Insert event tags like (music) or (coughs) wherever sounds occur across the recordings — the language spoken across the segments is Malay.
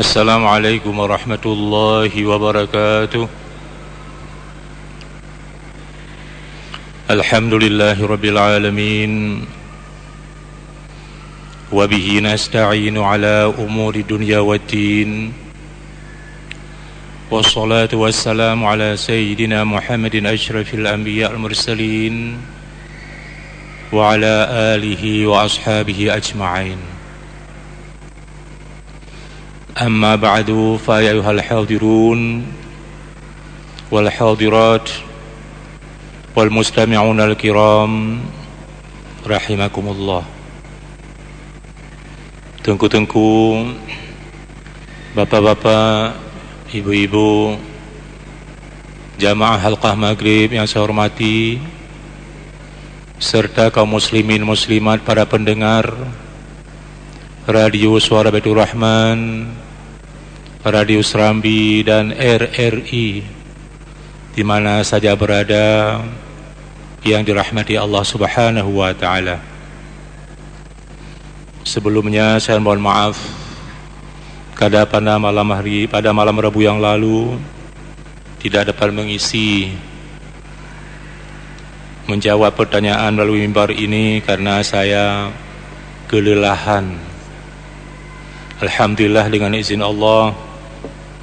السلام عليكم ورحمة الله وبركاته. الحمد لله رب العالمين. وبه نستعين على أمور الدنيا والدين. والصلاة والسلام على سيدنا محمد أشرف الأنبياء المرسلين. وعلى آله وأصحابه أجمعين. أما بعد فيا أيها الحاضرون والحاضرات والمستمعون الكرام رحمكم الله. Tengku-tengku Bapak-bapak Ibu-ibu Jamaah Halqah Maghrib yang saya hormati Serta kaum muslimin muslimat para pendengar Radio Suara Baitur Rahman Radio Serambi dan RRI Di mana saja berada Yang dirahmati Allah Subhanahu Wa Taala. Sebelumnya saya mohon maaf Kada pada malam hari Pada malam Rabu yang lalu Tidak dapat mengisi Menjawab pertanyaan melalui mimbar ini Karena saya Kelelahan. Alhamdulillah dengan izin Allah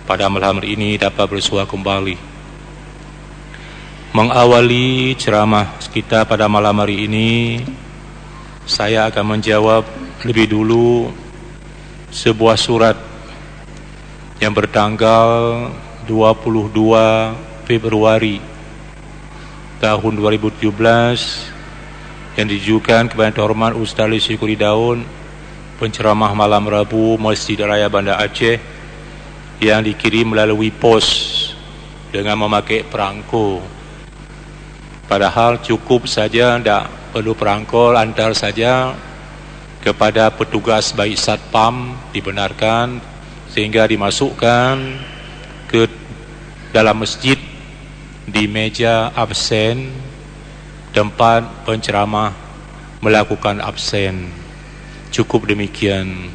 Pada malam hari ini dapat bersua kembali. Mengawali ceramah kita pada malam hari ini Saya akan menjawab lebih dulu sebuah surat yang bertanggal 22 Februari tahun 2017 yang ditujukan kepada Hormat Ustaz Syukuri Daun penceramah malam Rabu Masjid Raya Bandar Aceh yang dikirim melalui pos dengan memakai perangko. Padahal cukup saja tidak perlu perangko antar saja kepada petugas baik satpam dibenarkan sehingga dimasukkan ke dalam masjid di meja absen tempat penceramah melakukan absen. Cukup demikian.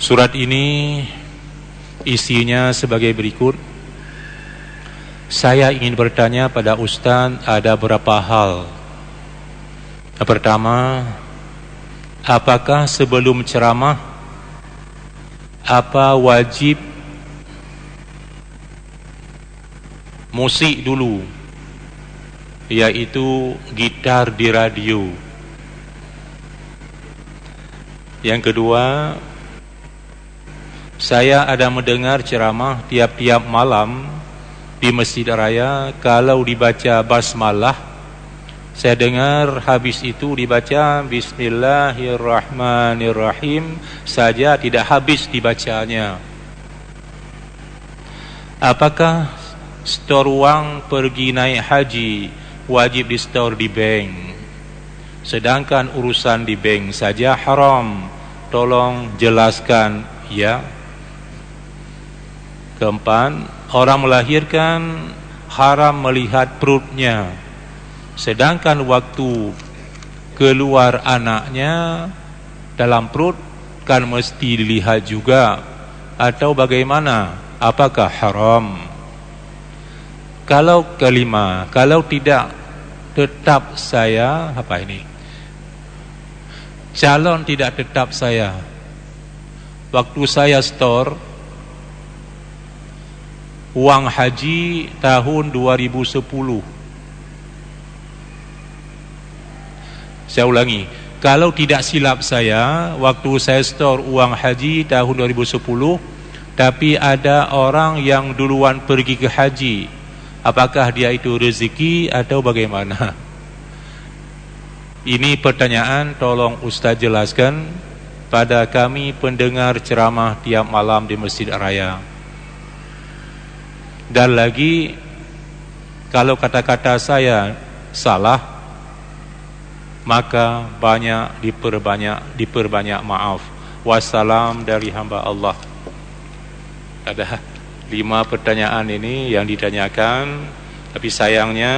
Surat ini isinya sebagai berikut. Saya ingin bertanya pada ustaz ada beberapa hal? Pertama Apakah sebelum ceramah Apa wajib Musik dulu Iaitu gitar di radio Yang kedua Saya ada mendengar ceramah tiap-tiap malam Di Masjid Raya Kalau dibaca basmalah saya dengar habis itu dibaca Bismillahirrahmanirrahim saja tidak habis dibacanya. Apakah store wang pergi naik haji wajib di store di bank? Sedangkan urusan di bank saja haram. Tolong jelaskan ya. Keempat, orang melahirkan haram melihat perutnya Sedangkan waktu keluar anaknya dalam perut kan mesti dilihat juga atau bagaimana? Apakah haram? Kalau kelima, kalau tidak tetap saya apa ini? Calon tidak tetap saya. Waktu saya store uang haji tahun 2010 Saya ulangi Kalau tidak silap saya Waktu saya store uang haji tahun 2010 Tapi ada orang yang duluan pergi ke haji Apakah dia itu rezeki atau bagaimana? (laughs) Ini pertanyaan tolong Ustaz jelaskan Pada kami pendengar ceramah tiap malam di Masjid Raya. Dan lagi Kalau kata-kata saya salah maka banyak diperbanyak diperbanyak maaf. Wassalam dari hamba Allah. Ada lima pertanyaan ini yang ditanyakan tapi sayangnya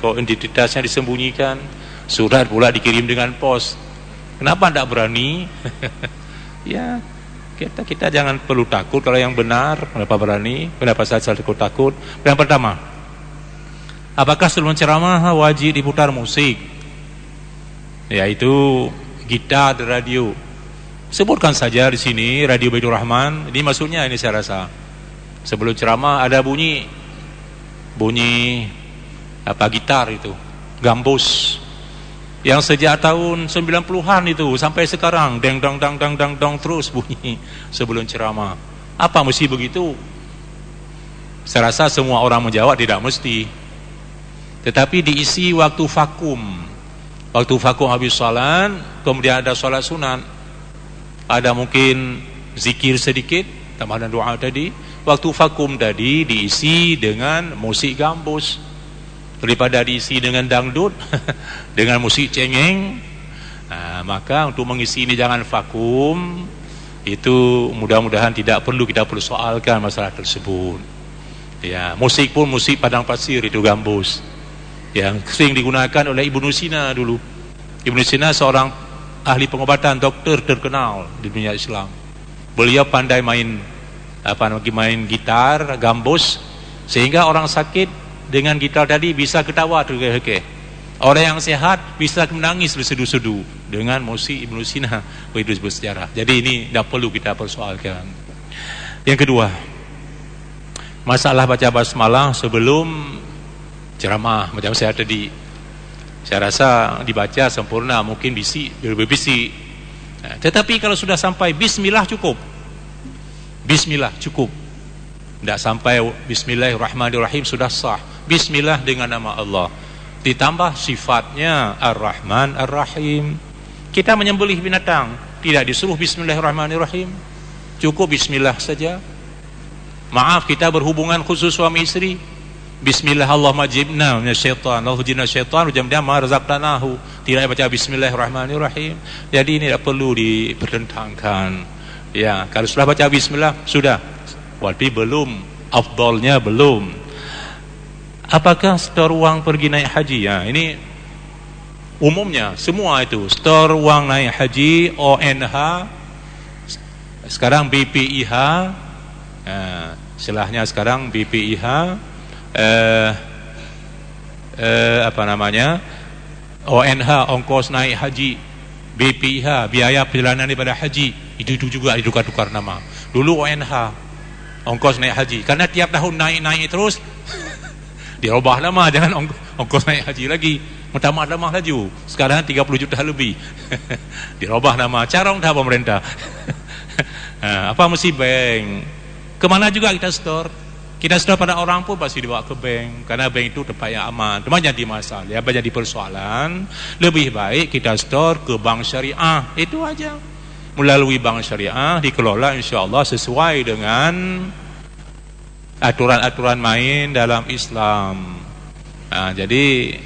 kok identitasnya disembunyikan. Surat pula dikirim dengan pos. Kenapa tidak berani? (laughs) Ya kita kita jangan perlu takut kalau yang benar. Kenapa berani? Kenapa saya takut takut? Yang pertama apakah sebelum ceramah wajib diputar musik? Yaitu gitar dan radio. Sebutkan saja di sini radio Baitur Rahman. Ini maksudnya ini saya rasa sebelum ceramah ada bunyi. Bunyi apa gitar itu. Gambus. Yang sejak tahun 90-an itu sampai sekarang deng dong dang dang dang dong terus bunyi sebelum ceramah. Apa mesti begitu? Saya rasa semua orang menjawab tidak mesti. Tetapi diisi waktu vakum. Waktu vakum habis salat kemudian ada salat sunat. Ada mungkin zikir sedikit tambah dan doa tadi waktu vakum tadi diisi dengan musik gambus. Daripada diisi dengan dangdut (laughs) dengan musik cengeng nah, maka untuk mengisi ini jangan vakum. Itu mudah-mudahan tidak perlu kita persoalkan masalah tersebut. Ya musik pun musik padang pasir itu gambus. Yang sering digunakan oleh Ibnu Sina dulu. Ibnu Sina seorang ahli pengobatan dokter terkenal di dunia Islam. Beliau pandai main apa namanya main gitar gambus sehingga orang sakit dengan gitar tadi bisa ketawa terkekeh. Orang yang sehat bisa menangis bersedu-sedu dengan musik Ibn Sina begitu bersejarah. Jadi ini tidak perlu kita persoalkan. Yang kedua, masalah baca basmalah sebelum ceramah macam saya tadi. Saya rasa dibaca sempurna mungkin bisi lebih bisi. Tetapi kalau sudah sampai Bismillah cukup. Bismillah cukup. Tidak sampai Bismillahirrahmanirrahim sudah sah. Bismillah dengan nama Allah. Ditambah sifatnya Ar-Rahman Ar-Rahim. Kita menyembelih binatang, tidak disuruh Bismillahirrahmanirrahim. Cukup Bismillah saja. Maaf kita berhubungan khusus suami istri. Bismillah Allah majibna syaitan. Allah jinna syaitan jamnya ma razaqtanahu. Tidak baca Bismillahirrahmanirrahim. Jadi ini tidak perlu dipertentangkan. Ya, kalau sudah baca Bismillah sudah. Tapi belum afdalnya belum. Apakah store wang pergi naik haji? Ya ini umumnya semua itu. Store wang naik haji ONH sekarang BPIH eh, selahnya sekarang BPIH eh, eh, apa namanya ONH ongkos naik haji BPIH biaya perjalanan daripada haji itu, itu juga ditukar-tukar nama. Dulu ONH ongkos naik haji. Karena tiap tahun naik-naik terus (laughs) dirubah nama jangan ong ongkos naik haji lagi. Mutamat lama laju. Sekarang 30 juta lebih. (laughs) Dirubah nama. Carong dah pemerintah. Ha, (laughs) apa mesti bank? Kemana juga kita store? Kita store pada orang pun pasti dibawa ke bank. Karena bank itu tempat yang aman. Cuma jadi masalah ya jadi persoalan? Lebih baik kita store ke bank syariah. Itu aja melalui bank syariah dikelola insyaAllah sesuai dengan aturan-aturan main dalam Islam. Nah, jadi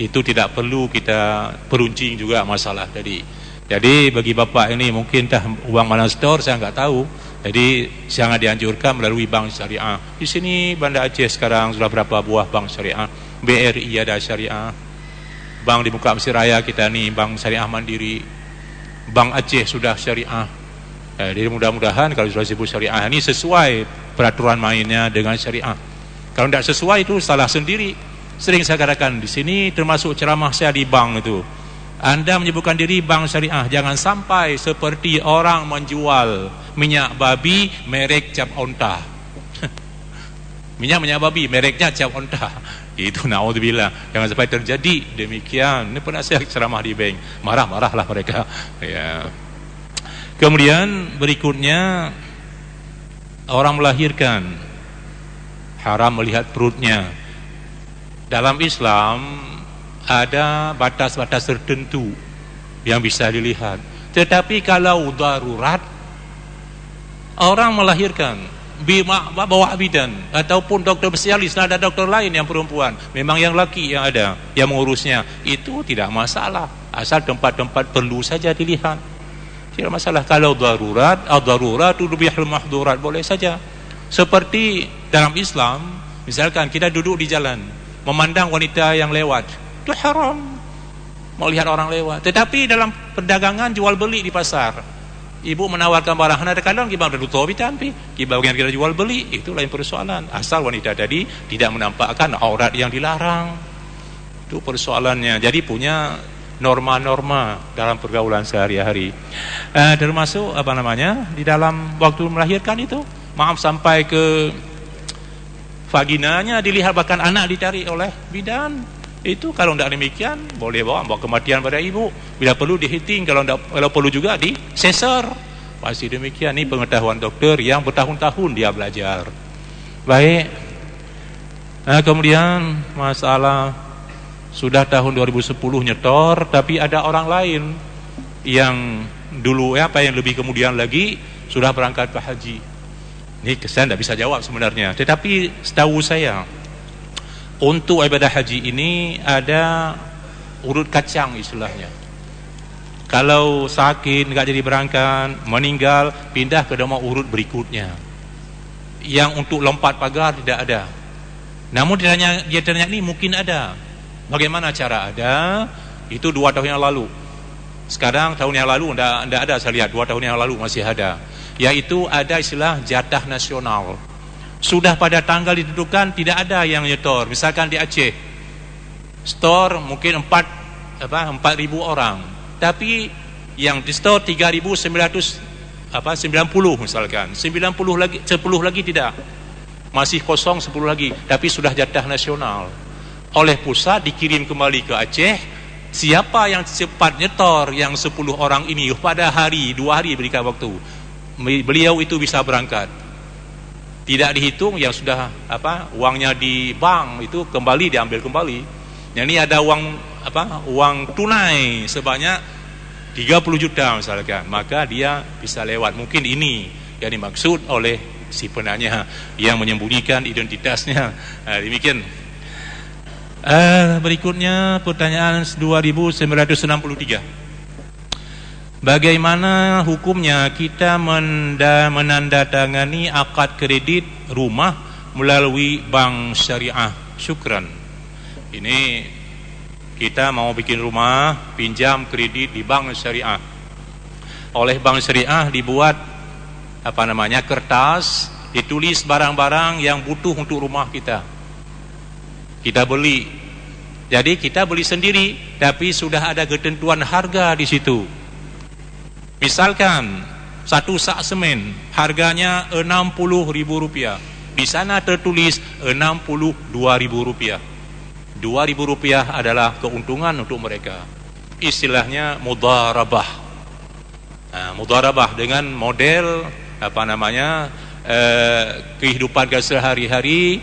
itu tidak perlu kita peruncing juga masalah tadi. Jadi bagi bapak ini mungkin dah uang mana store saya enggak tahu. Jadi sangat dianjurkan melalui bank syariah. Di sini Banda Aceh sekarang sudah berapa buah bank syariah? BRI ada syariah. Bank di muka Mesir Raya kita ni bank syariah mandiri. Bank Aceh sudah syariah. Eh, jadi mudah-mudahan kalau sudah sebut syariah ini sesuai peraturan mainnya dengan syariah. Kalau tidak sesuai itu salah sendiri. Sering saya katakan di sini termasuk ceramah saya di bank itu. Anda menyebutkan diri bank syariah jangan sampai seperti orang menjual minyak babi merek cap onta. (laughs) minyak minyak babi mereknya cap onta. Itu naudzubillah. Jangan sampai terjadi demikian. Ini saya ceramah di bank. Marah-marahlah mereka. Ya. Kemudian berikutnya orang melahirkan haram melihat perutnya. Dalam Islam ada batas-batas tertentu yang bisa dilihat. Tetapi kalau darurat orang melahirkan bawa bidan ataupun dokter spesialis ada dokter lain yang perempuan. Memang yang laki yang ada yang mengurusnya. Itu tidak masalah. Asal tempat-tempat perlu saja dilihat. Tidak masalah. Kalau darurat ad-darurat tubihul mahdurat. Boleh saja. Seperti dalam Islam misalkan kita duduk di jalan memandang wanita yang lewat itu haram. Melihat orang lewat. Tetapi dalam perdagangan jual beli di pasar. Ibu menawarkan barang ada kadang kita ada tutup tampi, kita bagian kita jual beli, itu lain persoalan. Asal wanita tadi tidak menampakkan aurat yang dilarang. Itu persoalannya. Jadi punya norma-norma dalam pergaulan sehari-hari. Eh, termasuk apa namanya? Di dalam waktu melahirkan itu, maaf sampai ke vaginanya dilihat bahkan anak dicari oleh bidan itu kalau tidak demikian boleh bawa bawa kematian pada ibu. Bila perlu dihiting kalau tidak kalau perlu juga di sesar pasti demikian ini pengetahuan dokter yang bertahun-tahun dia belajar. Baik. Nah, kemudian masalah sudah tahun 2010 nyetor tapi ada orang lain yang dulu ya apa yang lebih kemudian lagi sudah berangkat ke haji. Ini saya tidak bisa jawab sebenarnya. Tetapi setahu saya untuk ibadah haji ini ada urut kacang istilahnya. Kalau sakit enggak jadi berangkat, meninggal, pindah ke nomor urut berikutnya. Yang untuk lompat pagar tidak ada. Namun dia tanya, dia tanya ini mungkin ada. Bagaimana cara ada? Itu dua tahun yang lalu. Sekarang tahun yang lalu tidak, tidak ada saya lihat. Dua tahun yang lalu masih ada. Yaitu ada istilah jatah nasional sudah pada tanggal ditentukan tidak ada yang nyetor misalkan di Aceh store mungkin 4 apa 4000 orang. Tapi yang di store 3900 apa 90 misalkan. 90 lagi 10 lagi tidak. Masih kosong 10 lagi tapi sudah jatah nasional. Oleh pusat dikirim kembali ke Aceh siapa yang cepat nyetor yang 10 orang ini pada hari dua hari berikan waktu beliau itu bisa berangkat tidak dihitung yang sudah apa uangnya di bank itu kembali diambil kembali. Yang ini ada uang apa uang tunai sebanyak 30 juta misalkan, maka dia bisa lewat. Mungkin ini yang dimaksud oleh si penanya yang menyembunyikan identitasnya. Nah, demikian. Uh, berikutnya pertanyaan 2963. Bagaimana hukumnya kita menandatangani akad kredit rumah melalui bank syariah? Syukran. Ini kita mau bikin rumah, pinjam kredit di bank syariah. Oleh bank syariah dibuat apa namanya kertas, ditulis barang-barang yang butuh untuk rumah kita. Kita beli. Jadi kita beli sendiri, tapi sudah ada ketentuan harga di situ Misalkan satu sak semen harganya ribu rupiah. Di sana tertulis ribu rupiah. ribu rupiah adalah keuntungan untuk mereka. Istilahnya mudarabah. Nah, mudarabah dengan model apa namanya eh, kehidupan sehari-hari.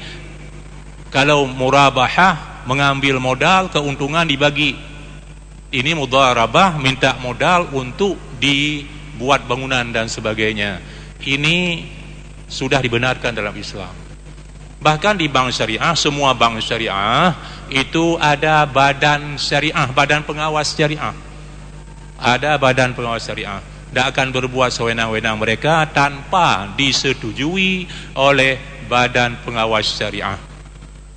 Kalau murabahah mengambil modal keuntungan dibagi. Ini mudarabah minta modal untuk dibuat bangunan dan sebagainya. Ini sudah dibenarkan dalam Islam. Bahkan di bank syariah, semua bank syariah itu ada badan syariah, badan pengawas syariah. Ada badan pengawas syariah. Tidak akan berbuat sewenang-wenang mereka tanpa disetujui oleh badan pengawas syariah.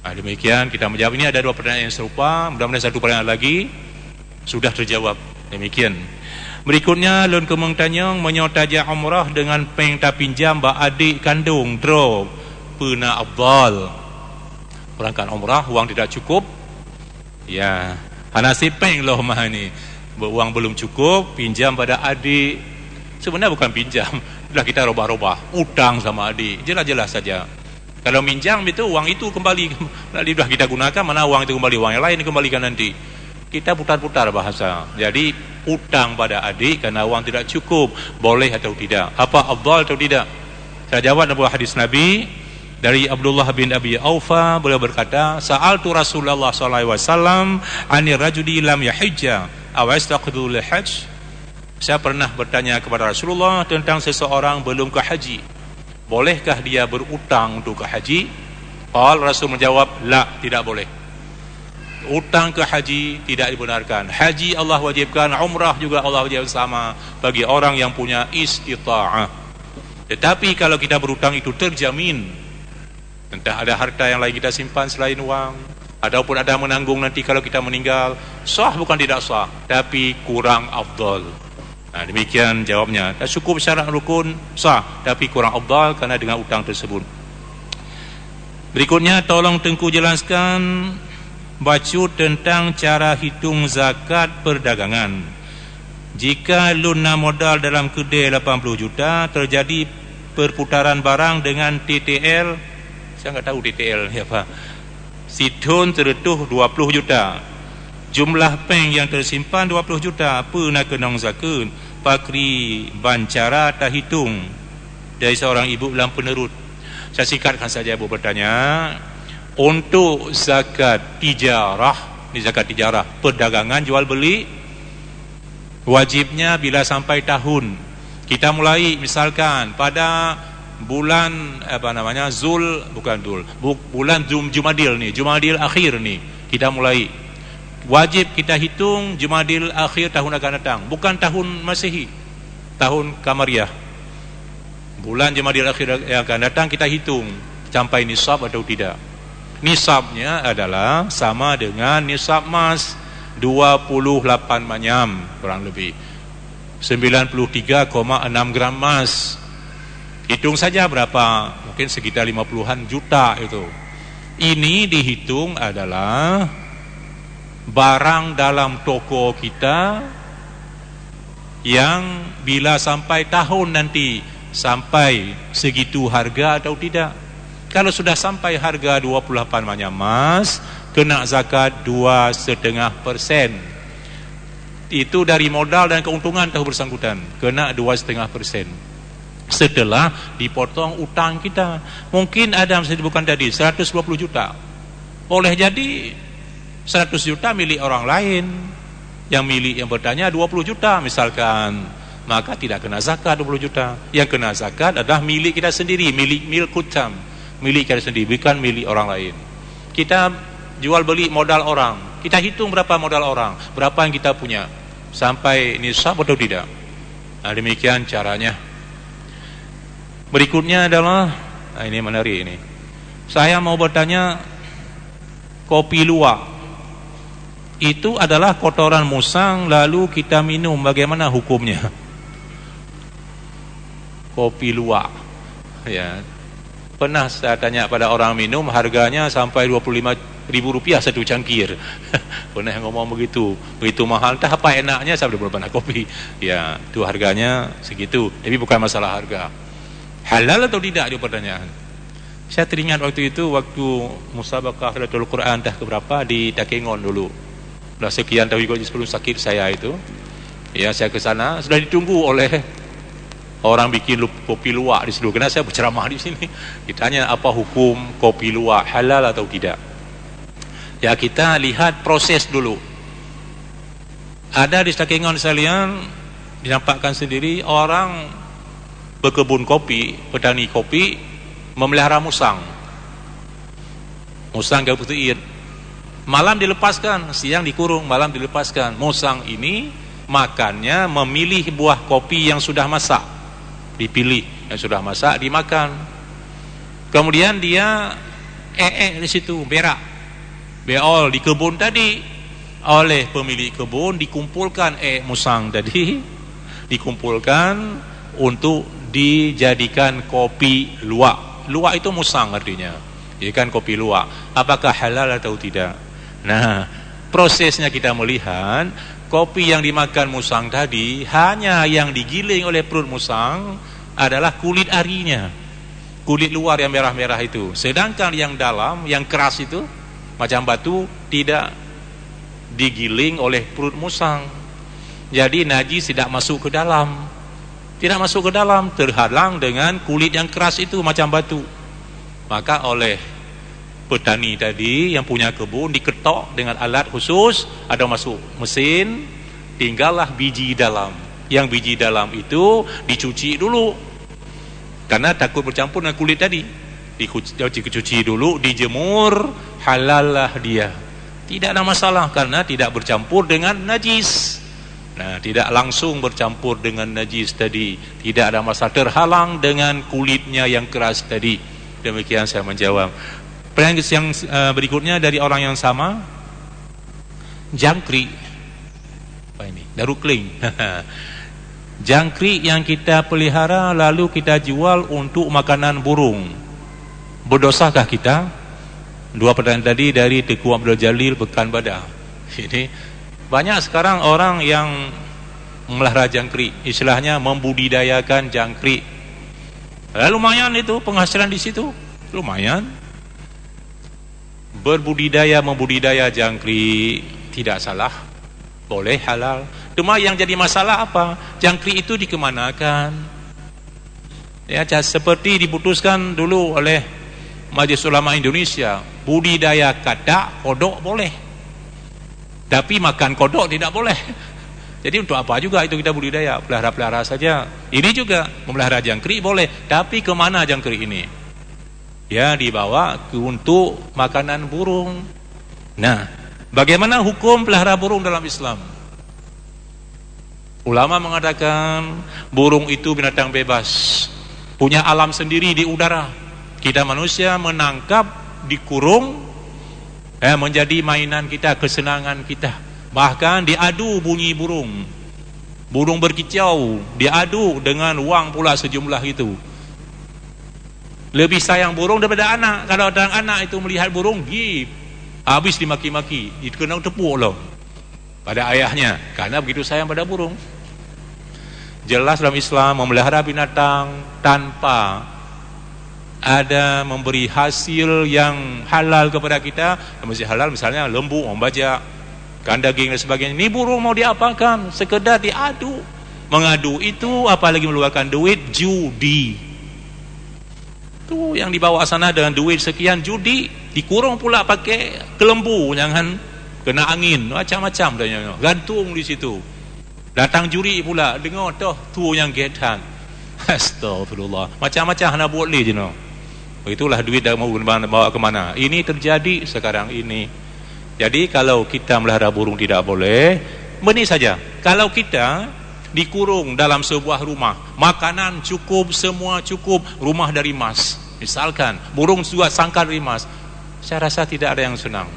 Nah, demikian kita menjawab ini ada dua pertanyaan yang serupa. Mudah-mudahan satu pertanyaan lagi sudah terjawab. Demikian. Berikutnya Lun Kemeng Tanyong menyotaja umrah dengan peng pinjam ba adik kandung draw pena abdal. Berangkat umrah uang tidak cukup. Ya, hanasib peng loh mah ini. Uang belum cukup, pinjam pada adik. Sebenarnya bukan pinjam, (laughs) sudah kita robah-robah, utang sama adik. Jelas-jelas saja. Kalau minjam itu uang itu kembali, (laughs) sudah kita gunakan, mana uang itu kembali, uang yang lain kembalikan nanti kita putar-putar bahasa. Jadi utang pada adik karena uang tidak cukup, boleh atau tidak? Apa afdal atau tidak? Saya jawab dalam hadis Nabi dari Abdullah bin Abi Aufa beliau berkata, "Sa'altu Rasulullah sallallahu alaihi wasallam 'anil rajuli lam yahijja aw yastaqidu lil hajj." Saya pernah bertanya kepada Rasulullah tentang seseorang belum ke haji. Bolehkah dia berutang untuk ke haji? Qal Rasul menjawab, "La, tidak boleh." Utang ke haji tidak dibenarkan. Haji Allah wajibkan, umrah juga Allah wajibkan sama bagi orang yang punya istita'ah. Tetapi kalau kita berutang itu terjamin. Entah ada harta yang lain kita simpan selain uang, Ataupun ada menanggung nanti kalau kita meninggal Sah bukan tidak sah Tapi kurang afdal Nah, demikian jawabnya Dan cukup syarat rukun sah Tapi kurang afdal kerana dengan utang tersebut Berikutnya tolong Tengku jelaskan Bacu tentang cara hitung zakat perdagangan. Jika luna modal dalam kedai 80 juta Terjadi perputaran barang dengan TTL Saya enggak tahu TTL ya Pak Situn teretuh 20 juta. Jumlah peng yang tersimpan 20 juta Apa nak kenang zakat? Pakri bancara tak hitung. Dari seorang ibu dalam penerut saya singkatkan saja Ibu bertanya Untuk zakat tijarah Ini zakat tijarah Perdagangan jual beli Wajibnya bila sampai tahun. Kita mulai misalkan Pada bulan apa namanya Zul bukan Zul bulan Jum, Jumadil ni Jumadil akhir ni kita mulai. Wajib kita hitung Jumadil akhir tahun akan datang bukan tahun Masehi tahun Kamariah. Bulan Jamadil akhir yang akan datang kita hitung sampai nisab atau tidak nisabnya adalah sama dengan nisab emas 28 manyam kurang lebih. 93,6 gram emas. Hitung saja berapa? Mungkin sekitar 50-an juta itu. Ini dihitung adalah barang dalam toko kita yang bila sampai tahun nanti sampai segitu harga atau tidak kalau sudah sampai harga 28 banyak emas kena zakat 2,5 persen. Itu dari modal dan keuntungan tahu bersangkutan. Kena 2,5 persen. Setelah dipotong utang kita. Mungkin ada yang bukan tadi 120 juta. Boleh jadi 100 juta milik orang lain. Yang milik yang bertanya 20 juta misalkan. Maka tidak kena zakat 20 juta. Yang kena zakat adalah milik kita sendiri milik milik kutam milik kita sendiri bukan milik orang lain. Kita jual beli modal orang. Kita hitung berapa modal orang berapa yang kita punya. Sampai nisab atau tidak? Nah, demikian caranya. Berikutnya adalah nah ini menarik ini. Saya mau bertanya kopi luwak itu adalah kotoran musang lalu kita minum. Bagaimana hukumnya? (laughs) Kopi luwak. Ya pernah saya tanya pada orang minum harganya sampai 25 ribu rupiah satu cangkir. (laughs) Pernah ngomong begitu. Begitu mahal tak apa enaknya saya belum pernah kopi. Ya itu harganya segitu. Tapi bukan masalah harga. Halal atau tidak dia pertanyaan saya teringat waktu itu waktu musabakah Ratul Quran dah keberapa di Takengon dulu. Dah sekian tahun sebelum sakit saya itu. Ya saya ke sana. Sudah ditunggu oleh orang bikin kopi luwak di seluruh kenapa saya berceramah di sini. Ditanya apa hukum kopi luwak? Halal atau tidak? Ya kita lihat proses dulu. Ada di Stakingon sekalian dinampakkan sendiri orang berkebun kopi petani kopi memelihara musang. Musang gak butuh malam dilepaskan siang dikurung malam dilepaskan. Musang ini makannya memilih buah kopi yang sudah masak dipilih yang sudah masak dimakan. Kemudian dia ee -e di situ berak. Beol di kebun tadi. Oleh pemilik kebun dikumpulkan eh musang tadi. (laughs) Dikumpulkan untuk dijadikan kopi luak luak itu musang artinya. Ikan kopi luak apakah halal atau tidak? Nah prosesnya kita melihat kopi yang dimakan musang tadi hanya yang digiling oleh perut musang adalah kulit arinya. Kulit luar yang merah-merah itu. Sedangkan yang dalam yang keras itu macam batu tidak digiling oleh perut musang. Jadi najis tidak masuk ke dalam. Tidak masuk ke dalam terhalang dengan kulit yang keras itu macam batu. Maka oleh petani tadi yang punya kebun diketok dengan alat khusus ada masuk mesin tinggallah biji dalam. Yang biji dalam itu dicuci dulu karena takut bercampur dengan kulit tadi dicuci dulu dijemur halallah dia tidak ada masalah karena tidak bercampur dengan najis nah tidak langsung bercampur dengan najis tadi tidak ada masalah terhalang dengan kulitnya yang keras tadi demikian saya menjawab Pertanyaan yang uh, berikutnya dari orang yang sama. Jangkrik. Apa ini? Darukling. (laughs) Jangkrik yang kita pelihara lalu kita jual untuk makanan burung. Berdosakah kita? Dua pertanyaan tadi dari Teguh Abdul Jalil Pekan Badak. Ini banyak sekarang orang yang melihara jangkrik, istilahnya membudidayakan jangkrik. Lalu lumayan itu penghasilan di situ, lumayan berbudidaya membudidaya jangkrik tidak salah boleh halal cuma yang jadi masalah apa? Jangkrik itu dikemanakan? Ya seperti diputuskan dulu oleh Majelis Ulama Indonesia budidaya kadak kodok boleh tapi makan kodok tidak boleh. (laughs) Jadi untuk apa juga itu kita budidaya? Pelihara-pelihara saja. Ini juga memelihara jangkrik boleh tapi kemana jangkrik ini? Ya dibawa ke untuk makanan burung. Nah, bagaimana hukum pelihara burung dalam Islam? Ulama mengatakan burung itu binatang bebas, punya alam sendiri di udara. Kita manusia menangkap, dikurung, eh, menjadi mainan kita, kesenangan kita. Bahkan diadu bunyi burung. Burung berkicau, diadu dengan uang pula sejumlah itu. Lebih sayang burung daripada anak. Kalau ada anak itu melihat burung, gip. Habis dimaki-maki. Dikenal tepuk loh. Pada ayahnya. Karena begitu sayang pada burung. Jelas dalam Islam memelihara binatang tanpa ada memberi hasil yang halal kepada kita. Mesti halal misalnya lembu, membajak, kan daging dan sebagainya. Ini burung mau diapakan? Sekedar diadu. Mengadu itu apalagi meluarkan duit judi itu yang dibawa sana dengan duit sekian judi dikurung pula pakai kelembu jangan kena angin. Macam-macam tanya gantung di situ. Datang juri pula. Dengar tu tu yang getan (laughs) astagfirullah macam-macam nak buat ni je no itulah duit dah mau bawa ke mana. Ini terjadi sekarang ini. Jadi kalau kita melihara burung tidak boleh benih saja. Kalau kita dikurung dalam sebuah rumah makanan cukup semua cukup rumah dari emas. Misalkan burung juga sangkar dari emas. Saya rasa tidak ada yang senang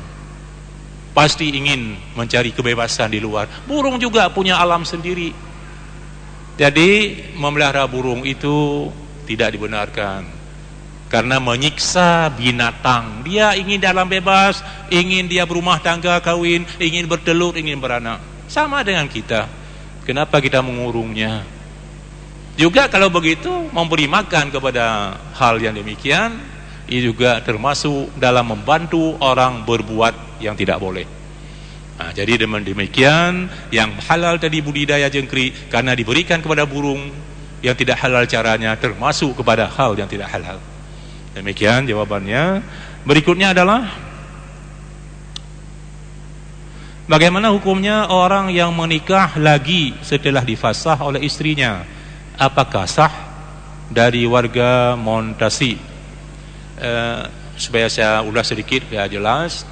pasti ingin mencari kebebasan di luar. Burung juga punya alam sendiri. Jadi memelihara burung itu tidak dibenarkan. Karena menyiksa binatang. Dia ingin dalam bebas ingin dia berumah tangga kawin ingin bertelur ingin beranak. Sama dengan kita. Kenapa kita mengurungnya? Juga kalau begitu memberi makan kepada hal yang demikian ini juga termasuk dalam membantu orang berbuat yang tidak boleh. Nah, jadi dengan demikian yang halal tadi budidaya jengkrik karena diberikan kepada burung yang tidak halal caranya termasuk kepada hal yang tidak halal. Demikian jawabannya. Berikutnya adalah Bagaimana hukumnya orang yang menikah lagi setelah difasah oleh istrinya? Apakah sah dari warga Montasi? Uh, supaya saya ulas sedikit biar jelas.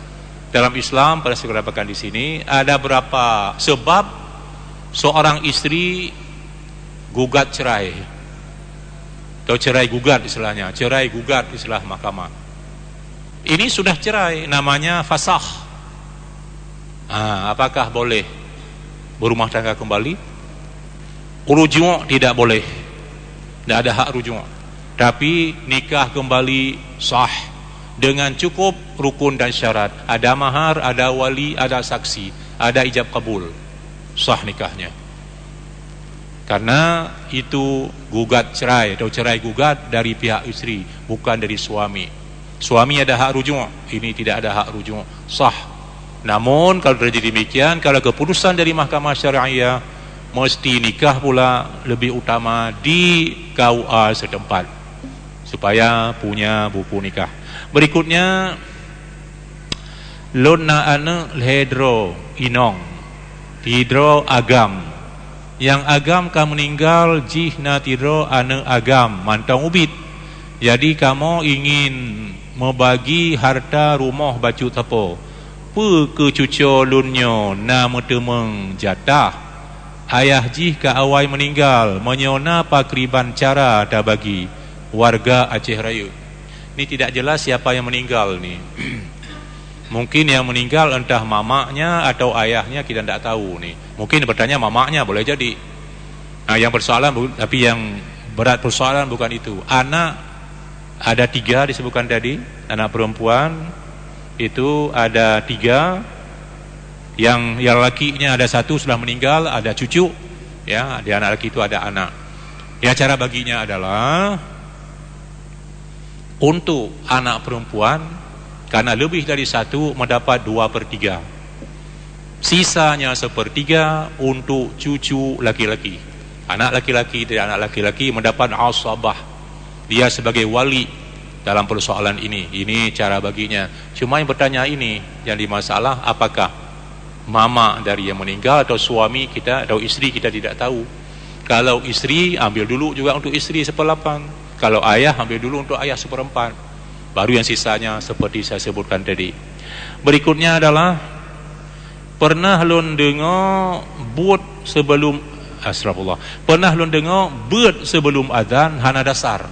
Dalam Islam pada saya katakan di sini ada berapa sebab seorang istri gugat cerai. Atau cerai gugat istilahnya, cerai gugat istilah mahkamah. Ini sudah cerai namanya fasah ha, apakah boleh berumah tangga kembali rujuk tidak boleh tidak ada hak rujuk tapi nikah kembali sah dengan cukup rukun dan syarat. Ada mahar, ada wali, ada saksi ada ijab kabul. Sah nikahnya. Karena itu gugat cerai atau cerai gugat dari pihak istri bukan dari suami. Suami ada hak rujuk ini tidak ada hak rujuk. Sah. Namun kalau terjadi demikian Kalau keputusan dari mahkamah syariah Mesti nikah pula lebih utama di KUA setempat Supaya punya buku nikah. Berikutnya Lona ane lhedro inong Tidro agam. Yang agam kan meninggal Jihna tidro ane agam Mantang ubit. Jadi kamu ingin Membagi harta rumah baju tepuk apa ke cucu lunyo nama temeng jatah. Ayah jih ke awai meninggal menyona pakriban cara dah bagi warga Aceh Raya Ini tidak jelas siapa yang meninggal nih. (clears throat) Mungkin yang meninggal entah mamaknya atau ayahnya kita tidak tahu nih. Mungkin bertanya mamaknya boleh jadi. Nah, yang persoalan tapi yang berat persoalan bukan itu. Anak ada tiga disebutkan tadi, anak perempuan itu ada tiga. Yang yang lakinya ada satu sudah meninggal, ada cucu. Ya, di anak laki itu ada anak. Ya cara baginya adalah untuk anak perempuan karena lebih dari satu mendapat dua per tiga. Sisanya sepertiga untuk cucu laki-laki. Anak laki-laki dan anak laki-laki mendapat asabah. Dia sebagai wali dalam persoalan ini. Ini cara baginya. Cuma yang bertanya ini yang dimasalah apakah Mama dari yang meninggal atau suami kita atau isteri kita tidak tahu. Kalau isteri ambil dulu juga untuk isteri seperlapan Kalau ayah ambil dulu untuk ayah seperempat Baru yang sisanya seperti saya sebutkan tadi. Berikutnya adalah pernah lun dengar buat sebelum asrafullah. Pernah lun dengar buat sebelum azan hana dasar.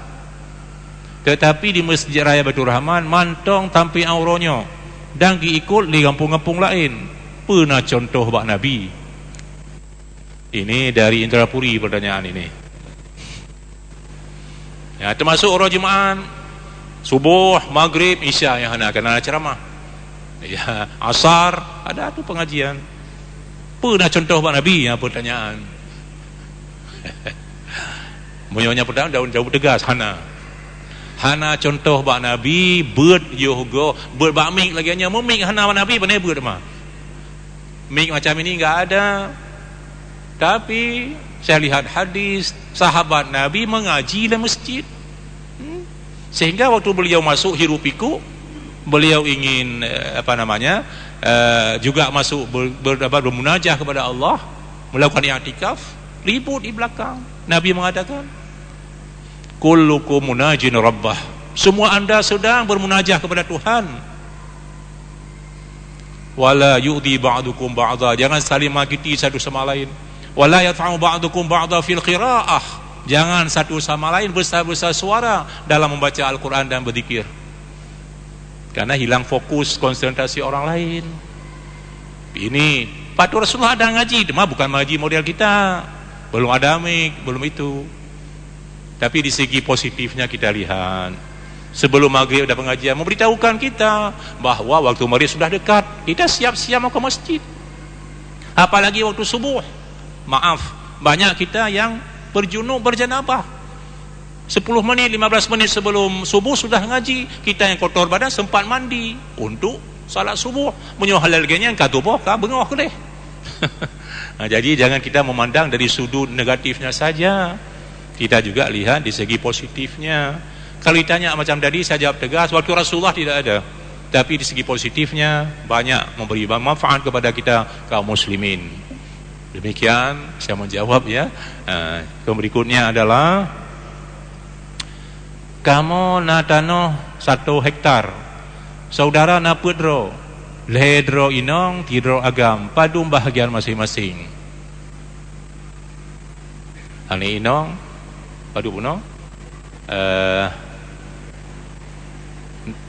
Tetapi di Masjid Raya Baitur Rahman mantong tampi auronya dan diikut di kampung-kampung lain. Pernah contoh bak Nabi. Ini dari Indrapuri pertanyaan ini. Ya, termasuk orang jemaah Subuh, maghrib, isya yang hendak kena ceramah. Ya, asar ada tu pengajian. Pernah contoh Pak Nabi yang pertanyaan. (laughs) Munyonya pertanyaan daun jauh tegas hana. Hana contoh Pak Nabi bird yoga, bird bak mik lagi hanya memik hana Pak Nabi pandai bird mah. Mik macam ini enggak ada. Tapi saya lihat hadis sahabat Nabi mengaji dalam masjid. Sehingga waktu beliau masuk hirupiku beliau ingin eh, apa namanya uh, juga masuk ber, ber, ber, bermunajah kepada Allah melakukan i'tikaf ribut di belakang. Nabi mengatakan kullukum munajin rabbah. Semua anda sedang bermunajah kepada Tuhan. Wala yu'di ba'dukum ba'da jangan saling menyakiti satu sama lain wala yat'u ba'dukum ba'da fil qira'ah Jangan satu sama lain besar-besar suara dalam membaca Al-Quran dan berzikir. Karena hilang fokus konsentrasi orang lain. Ini patut Rasulullah ada ngaji, cuma bukan ngaji model kita. Belum ada mik, belum itu. Tapi di segi positifnya kita lihat. Sebelum maghrib ada pengajian memberitahukan kita bahwa waktu maghrib sudah dekat. Kita siap-siap mau ke masjid. Apalagi waktu subuh. Maaf, banyak kita yang berjunub berjanabah 10 menit 15 menit sebelum subuh sudah ngaji kita yang kotor badan sempat mandi untuk salat subuh. Menyoh halal genya kata boh ka bengok (laughs) nah, jadi jangan kita memandang dari sudut negatifnya saja. Kita juga lihat di segi positifnya. Kalau ditanya macam tadi saya jawab tegas waktu Rasulullah tidak ada. Tapi di segi positifnya banyak memberi manfaat kepada kita kaum muslimin Demikian saya menjawab ya. Uh, berikutnya adalah kamu natano satu hektar. Saudara na pudro. Lehedro inong tidro agam padum bahagian masing-masing. Ani inong padu puno. Uh,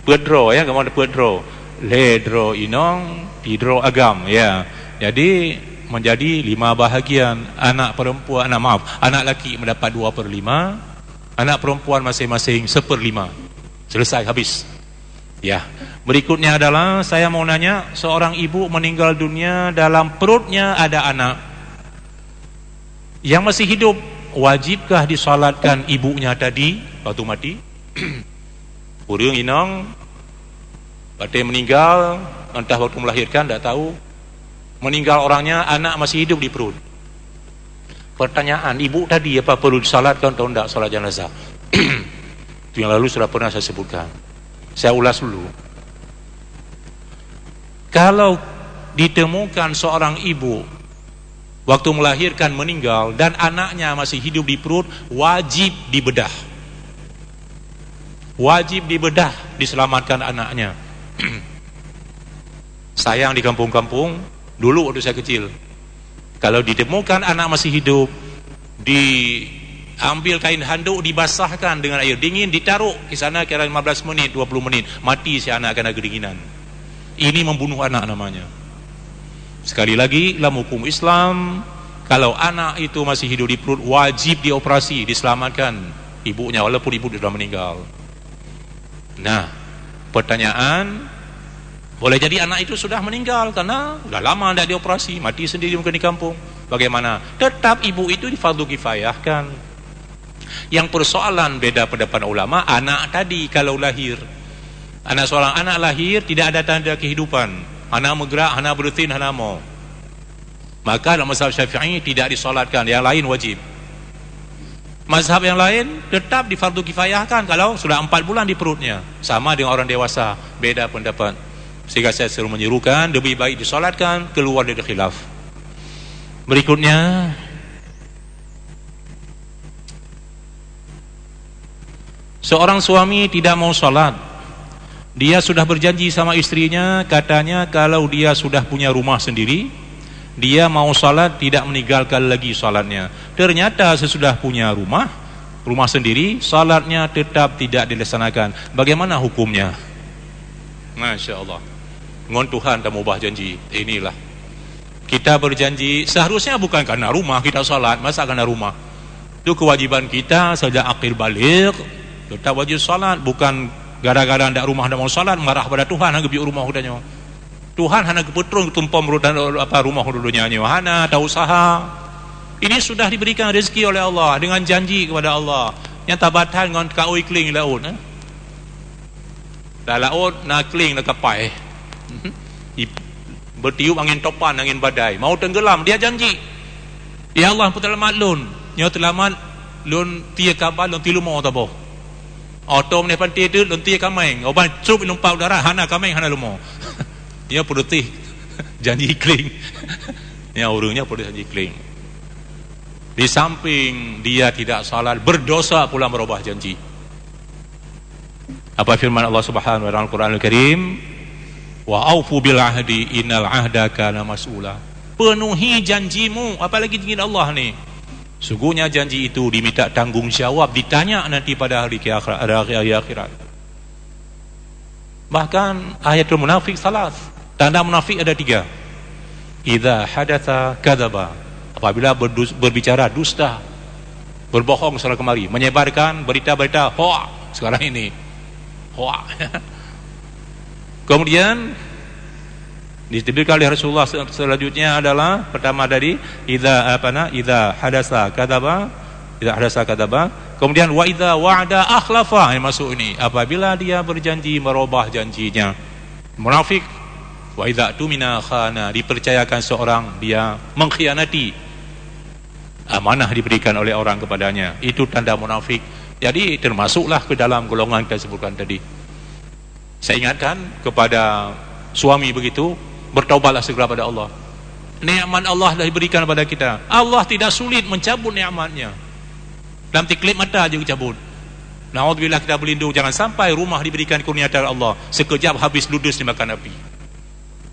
pudro ya kamu ada pudro. Lehedro inong tidro agam ya. Jadi menjadi lima bahagian. Anak perempuan anak maaf anak laki mendapat dua per lima anak perempuan masing-masing seper lima selesai habis. Ya. Berikutnya adalah saya mau nanya seorang ibu meninggal dunia dalam perutnya ada anak. Yang masih hidup wajibkah disolatkan ibunya tadi? Waktu mati. (coughs) Urung inong Berarti meninggal Entah waktu melahirkan Tak tahu meninggal orangnya anak masih hidup di perut. Pertanyaan ibu tadi apa perlu disalatkan atau tidak salat jenazah? (clears throat) Itu yang lalu sudah pernah saya sebutkan. Saya ulas dulu. Kalau ditemukan seorang ibu waktu melahirkan meninggal dan anaknya masih hidup di perut wajib dibedah. Wajib dibedah diselamatkan anaknya. (clears throat) Sayang di kampung-kampung Dulu waktu saya kecil Kalau ditemukan anak masih hidup Di ambil kain handuk dibasahkan dengan air dingin ditaruh di sana kira 15 menit 20 menit mati si anak kena kedinginan. Ini membunuh anak namanya. Sekali lagi dalam hukum Islam kalau anak itu masih hidup di perut wajib dioperasi diselamatkan. Ibunya walaupun ibu sudah meninggal. Nah pertanyaan boleh jadi anak itu sudah meninggal karena sudah lama tidak dioperasi mati sendiri mungkin di kampung. Bagaimana? Tetap ibu itu difardu kifayahkan. Yang persoalan beda pendapat ulama anak tadi kalau lahir. Anak seorang anak lahir tidak ada tanda kehidupan. Anak bergerak anak berutin anak mau. Maka dalam mazhab syafi'i tidak disolatkan yang lain wajib. Mazhab yang lain tetap difardu kifayahkan kalau sudah empat bulan di perutnya. Sama dengan orang dewasa beda pendapat sehingga saya suruh menyerukan lebih baik disolatkan keluar dari khilaf. Berikutnya Seorang suami tidak mau sholat Dia sudah berjanji sama istrinya Katanya kalau dia sudah punya rumah sendiri Dia mau sholat tidak meninggalkan lagi sholatnya Ternyata sesudah punya rumah Rumah sendiri Sholatnya tetap tidak dilaksanakan. Bagaimana hukumnya? Masya Allah Ngon Tuhan tak ubah janji. Inilah. Kita berjanji Seharusnya bukan karena rumah kita sholat Masa karena rumah. Itu kewajiban kita sejak akhir balik. Tetap wajib salat bukan gara-gara ndak rumah ndak mau salat marah pada Tuhan hang rumah hudanya. Tuhan hana keputrung tumpam rudan apa rumah dulunya nyo hana tak usaha. Ini sudah diberikan rezeki oleh Allah dengan janji kepada Allah. Yang tabatan dengan kau ikling laut eh? dah laut nak kling nak kapai bertiup angin topan angin badai mau tenggelam dia janji ya Allah putar maklun nyo telamat lun tia kabal lun tilu mau taboh Auto ni pantai tu lonti kameng. Oban cup numpau darah hana kameng hana lumo. Dia putih janji kling. (laughs) Ya urungnya putih janji kling. Di samping dia tidak salat berdosa pula merubah janji. Apa firman Allah Subhanahu wa taala Al-Qur'an Al-Karim? Wa aufu bil ahdi innal ahda kana mas'ula. Penuhi janjimu apalagi janji Allah ni. Sungguhnya janji itu diminta tanggung jawab ditanya nanti pada hari akhirat, hari akhirat. Bahkan ayatul munafik salah. Tanda munafik ada tiga. Idza hadatha kadzaba. Apabila berbicara dusta, berbohong salah kemari, menyebarkan berita-berita hoax sekarang ini. Hoax. (laughs) Kemudian Disebutkan oleh Rasulullah selanjutnya adalah pertama dari idza apa na? Idza hadasa kadaba idza hadasa kadaba. Kemudian wa idza wa'ada akhlafa. Ini masuk ini apabila dia berjanji merubah janjinya. Munafik wa idza tumina khana. Dipercayakan seorang dia mengkhianati amanah diberikan oleh orang kepadanya. Itu tanda munafik. Jadi termasuklah ke dalam golongan kita sebutkan tadi saya ingatkan kepada suami begitu bertaubatlah segera pada Allah. Nikmat Allah dah diberikan kepada kita. Allah tidak sulit mencabut nikmatnya. Dalam tiklip mata aja cabut Naudzubillah kita berlindung. Jangan sampai rumah diberikan kurnia dari Allah. Sekejap habis ludes dimakan api.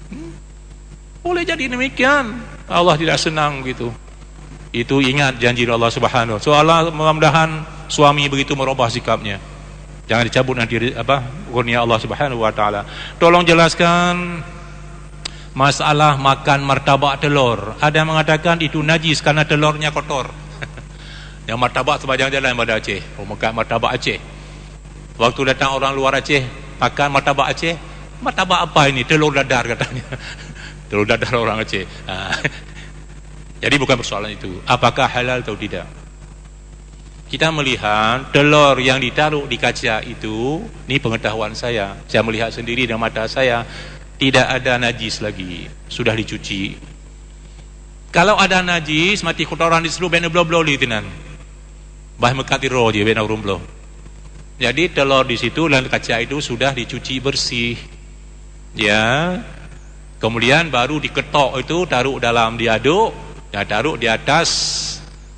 Hmm? boleh jadi demikian. Allah tidak senang gitu itu ingat janji Allah subhanahu so Allah mudah-mudahan suami begitu merubah sikapnya jangan dicabut nanti apa kurnia Allah subhanahu wa ta'ala. Tolong jelaskan masalah makan martabak telur. Ada yang mengatakan itu najis karena telurnya kotor. (laughs) Yang martabak sepanjang jalan pada Aceh. Oh, makan martabak Aceh. Waktu datang orang luar Aceh makan martabak Aceh martabak apa ini? Telur dadar katanya. (laughs) Telur dadar orang Aceh. Ha. (laughs) jadi bukan persoalan itu. Apakah halal atau tidak kita melihat telur yang ditaruh di kaca itu ini pengetahuan saya. Saya melihat sendiri dengan mata saya tidak ada najis lagi. Sudah dicuci. Kalau ada najis mati kotoran di seluruh benar blo li tinan. Bah mekati roh je benar rum blo jadi telur di situ dan kaca itu sudah dicuci bersih. Ya. Kemudian baru diketok itu taruh dalam diaduk. Dan taruh di atas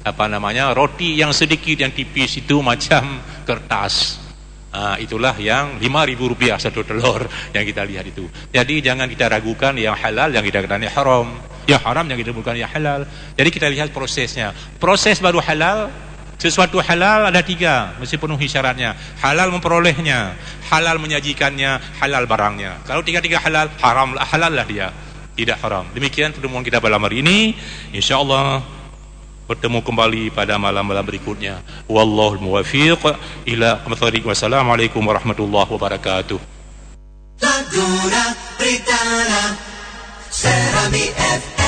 apa namanya roti yang sedikit yang tipis itu macam kertas Ha, itulah yang ribu rupiah satu telur (laughs) yang kita lihat itu. Jadi jangan kita ragukan yang halal yang kita katakan haram. Yang haram yang kita bukan yang halal. Jadi kita lihat prosesnya. Proses baru halal Sesuatu halal ada tiga, mesti penuhi syaratnya. Halal memperolehnya, halal menyajikannya, halal barangnya. Kalau tiga-tiga halal, haram halal lah dia. Tidak haram. Demikian pertemuan kita pada malam hari ini. InsyaAllah bertemu kembali pada malam-malam berikutnya. Wallahu muwafiq ila qamthariq wassalamualaikum warahmatullahi wabarakatuh. Laguna Pritana Serami FM